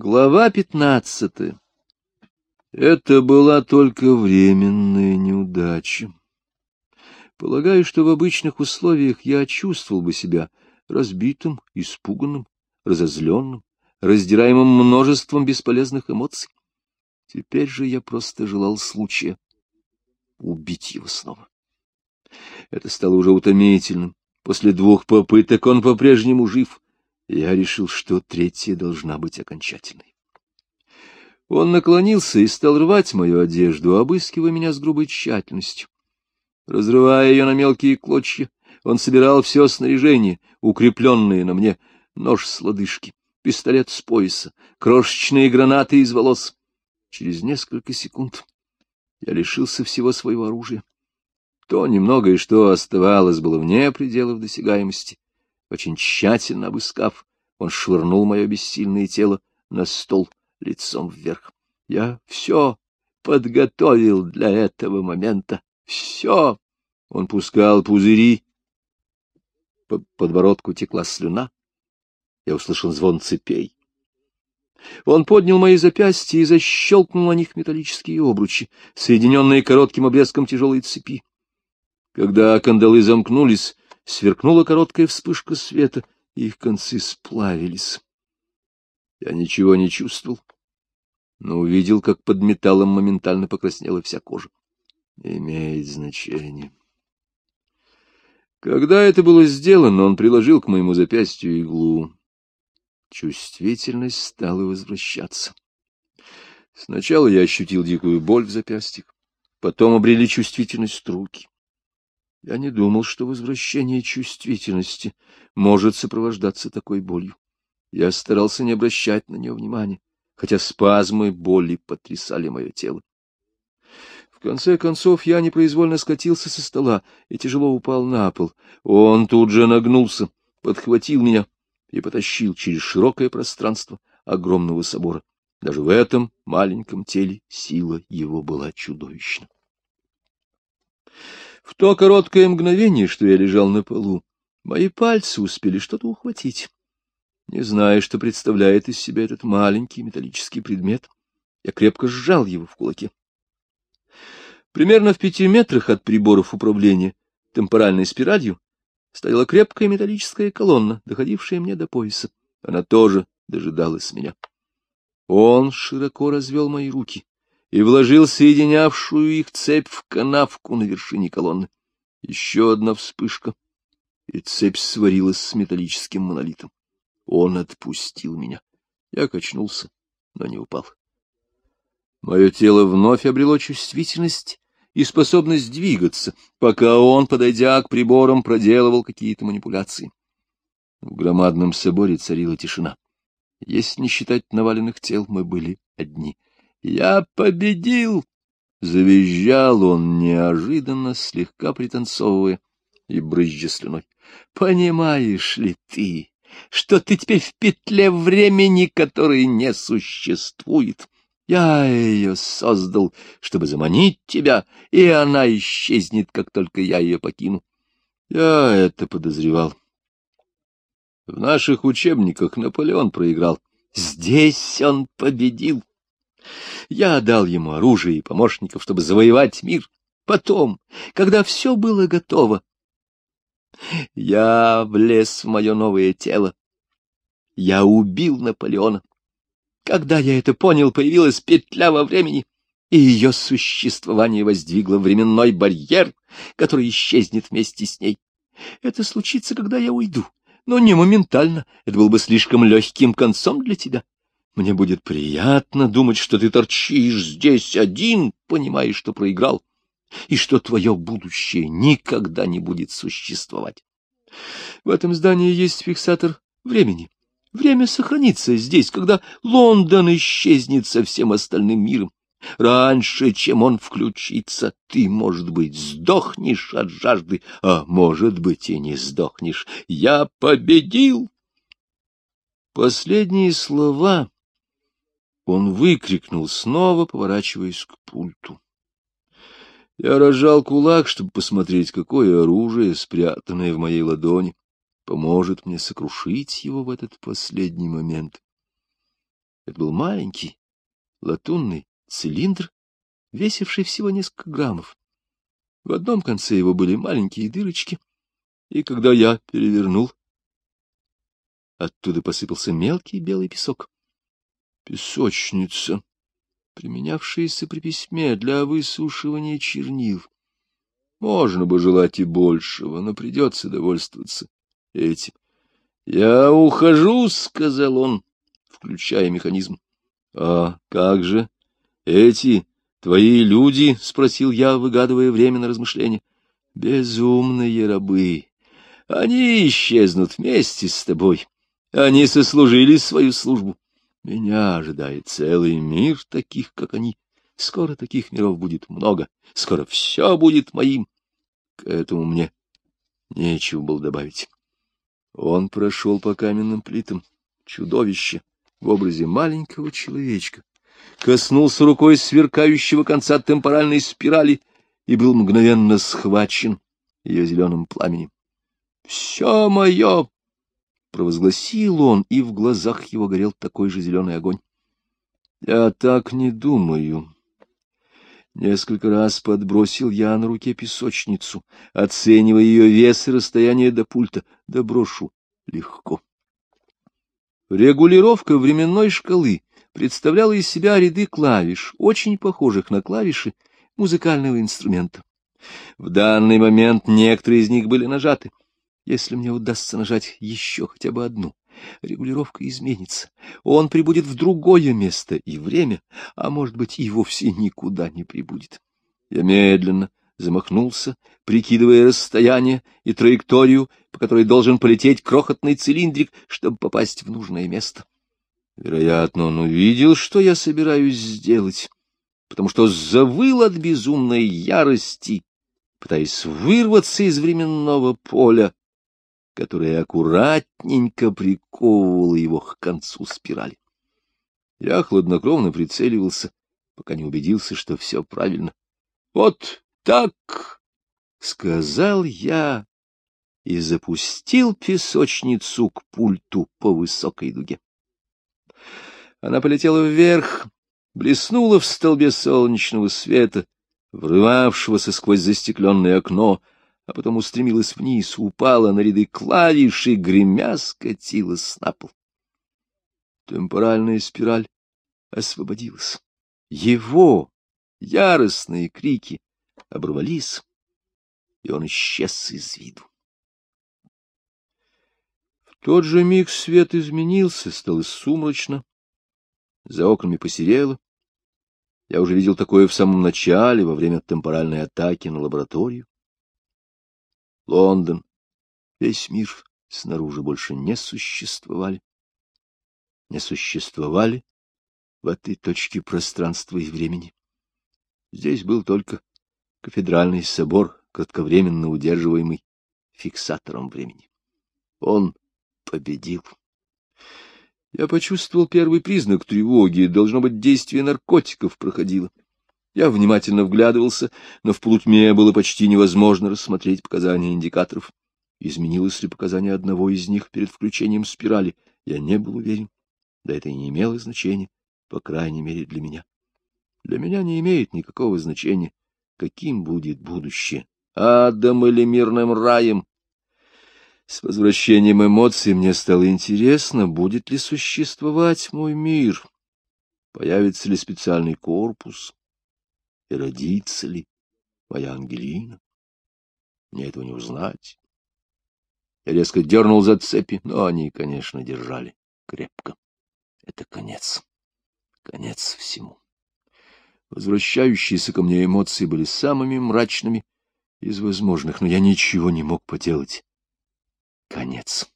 Глава пятнадцатая. Это была только временная неудача. Полагаю, что в обычных условиях я чувствовал бы себя разбитым, испуганным, разозленным, раздираемым множеством бесполезных эмоций. Теперь же я просто желал случая убить его снова. Это стало уже утомительным. После двух попыток он по-прежнему жив — я решил, что третья должна быть окончательной. Он наклонился и стал рвать мою одежду, обыскивая меня с грубой тщательностью. Разрывая ее на мелкие клочья, он собирал все снаряжение, укрепленное на мне, нож с лодыжки, пистолет с пояса, крошечные гранаты из волос. Через несколько секунд я лишился всего своего оружия. То немногое, что оставалось, было вне пределов досягаемости. Очень тщательно обыскав, он швырнул мое бессильное тело на стол лицом вверх. Я все подготовил для этого момента. Все. Он пускал пузыри. По подбородку текла слюна. Я услышал звон цепей. Он поднял мои запястья и защелкнул на них металлические обручи, соединенные коротким обрезком тяжелой цепи. Когда кандалы замкнулись, Сверкнула короткая вспышка света, и их концы сплавились. Я ничего не чувствовал, но увидел, как под металлом моментально покраснела вся кожа. Имеет значение. Когда это было сделано, он приложил к моему запястью иглу. Чувствительность стала возвращаться. Сначала я ощутил дикую боль в запястьях, потом обрели чувствительность руки. Я не думал, что возвращение чувствительности может сопровождаться такой болью. Я старался не обращать на нее внимания, хотя спазмы боли потрясали мое тело. В конце концов я непроизвольно скатился со стола и тяжело упал на пол. Он тут же нагнулся, подхватил меня и потащил через широкое пространство огромного собора. Даже в этом маленьком теле сила его была чудовищна. В то короткое мгновение, что я лежал на полу, мои пальцы успели что-то ухватить. Не зная, что представляет из себя этот маленький металлический предмет, я крепко сжал его в кулаке. Примерно в пяти метрах от приборов управления темпоральной спиралью стояла крепкая металлическая колонна, доходившая мне до пояса. Она тоже дожидалась меня. Он широко развел мои руки, и вложил соединявшую их цепь в канавку на вершине колонны. Еще одна вспышка, и цепь сварилась с металлическим монолитом. Он отпустил меня. Я качнулся, но не упал. Мое тело вновь обрело чувствительность и способность двигаться, пока он, подойдя к приборам, проделывал какие-то манипуляции. В громадном соборе царила тишина. Если не считать наваленных тел, мы были одни — я победил! Завизжал он неожиданно, слегка пританцовывая и брызжа слюной. Понимаешь ли ты, что ты теперь в петле времени, которой не существует? Я ее создал, чтобы заманить тебя, и она исчезнет, как только я ее покину. Я это подозревал. В наших учебниках Наполеон проиграл. Здесь он победил. Я дал ему оружие и помощников, чтобы завоевать мир. Потом, когда все было готово, я влез в мое новое тело. Я убил Наполеона. Когда я это понял, появилась петля во времени, и ее существование воздвигло временной барьер, который исчезнет вместе с ней. Это случится, когда я уйду, но не моментально. Это был бы слишком легким концом для тебя. Мне будет приятно думать, что ты торчишь здесь один, понимаешь, что проиграл, и что твое будущее никогда не будет существовать. В этом здании есть фиксатор времени. Время сохранится здесь, когда Лондон исчезнет со всем остальным миром. Раньше, чем он включится, ты, может быть, сдохнешь от жажды, а может быть и не сдохнешь. Я победил! Последние слова он выкрикнул, снова поворачиваясь к пульту. Я разжал кулак, чтобы посмотреть, какое оружие, спрятанное в моей ладони, поможет мне сокрушить его в этот последний момент. Это был маленький латунный цилиндр, весивший всего несколько граммов. В одном конце его были маленькие дырочки, и когда я перевернул, оттуда посыпался мелкий белый песок. Песочница, применявшаяся при письме для высушивания чернил. Можно бы желать и большего, но придется довольствоваться этим. — Я ухожу, — сказал он, включая механизм. — А как же эти твои люди? — спросил я, выгадывая время на размышление. — Безумные рабы. Они исчезнут вместе с тобой. Они сослужили свою службу. Меня ожидает целый мир таких, как они. Скоро таких миров будет много. Скоро все будет моим. К этому мне нечего было добавить. Он прошел по каменным плитам. Чудовище в образе маленького человечка. Коснулся рукой сверкающего конца темпоральной спирали и был мгновенно схвачен ее зеленым пламенем. — Все мое! — провозгласил он, и в глазах его горел такой же зеленый огонь. — Я так не думаю. Несколько раз подбросил я на руке песочницу, оценивая ее вес и расстояние до пульта. Да брошу легко. Регулировка временной шкалы представляла из себя ряды клавиш, очень похожих на клавиши музыкального инструмента. В данный момент некоторые из них были нажаты. Если мне удастся нажать еще хотя бы одну, регулировка изменится. Он прибудет в другое место и время, а, может быть, и вовсе никуда не прибудет. Я медленно замахнулся, прикидывая расстояние и траекторию, по которой должен полететь крохотный цилиндрик, чтобы попасть в нужное место. Вероятно, он увидел, что я собираюсь сделать, потому что завыл от безумной ярости, пытаясь вырваться из временного поля, которая аккуратненько приковывала его к концу спирали. Я хладнокровно прицеливался, пока не убедился, что все правильно. — Вот так! — сказал я и запустил песочницу к пульту по высокой дуге. Она полетела вверх, блеснула в столбе солнечного света, врывавшегося сквозь застекленное окно, а потом устремилась вниз, упала на ряды клавиш и, гремя, скатилась на пол. Темпоральная спираль освободилась. Его яростные крики оборвались, и он исчез из виду. В тот же миг свет изменился, стало сумрачно, за окнами посерело. Я уже видел такое в самом начале, во время темпоральной атаки на лабораторию. Лондон, весь мир снаружи больше не существовали. Не существовали в этой точке пространства и времени. Здесь был только кафедральный собор, кратковременно удерживаемый фиксатором времени. Он победил. Я почувствовал первый признак тревоги, должно быть, действие наркотиков проходило. Я внимательно вглядывался, но в полутьме было почти невозможно рассмотреть показания индикаторов. Изменилось ли показание одного из них перед включением спирали, я не был уверен. Да это и не имело значения, по крайней мере для меня. Для меня не имеет никакого значения, каким будет будущее, адом или мирным раем. С возвращением эмоций мне стало интересно, будет ли существовать мой мир, появится ли специальный корпус, и родится ли моя Ангелина. Мне этого не узнать. Я резко дернул за цепи, но они, конечно, держали крепко. Это конец. Конец всему. Возвращающиеся ко мне эмоции были самыми мрачными из возможных, но я ничего не мог поделать. Конец.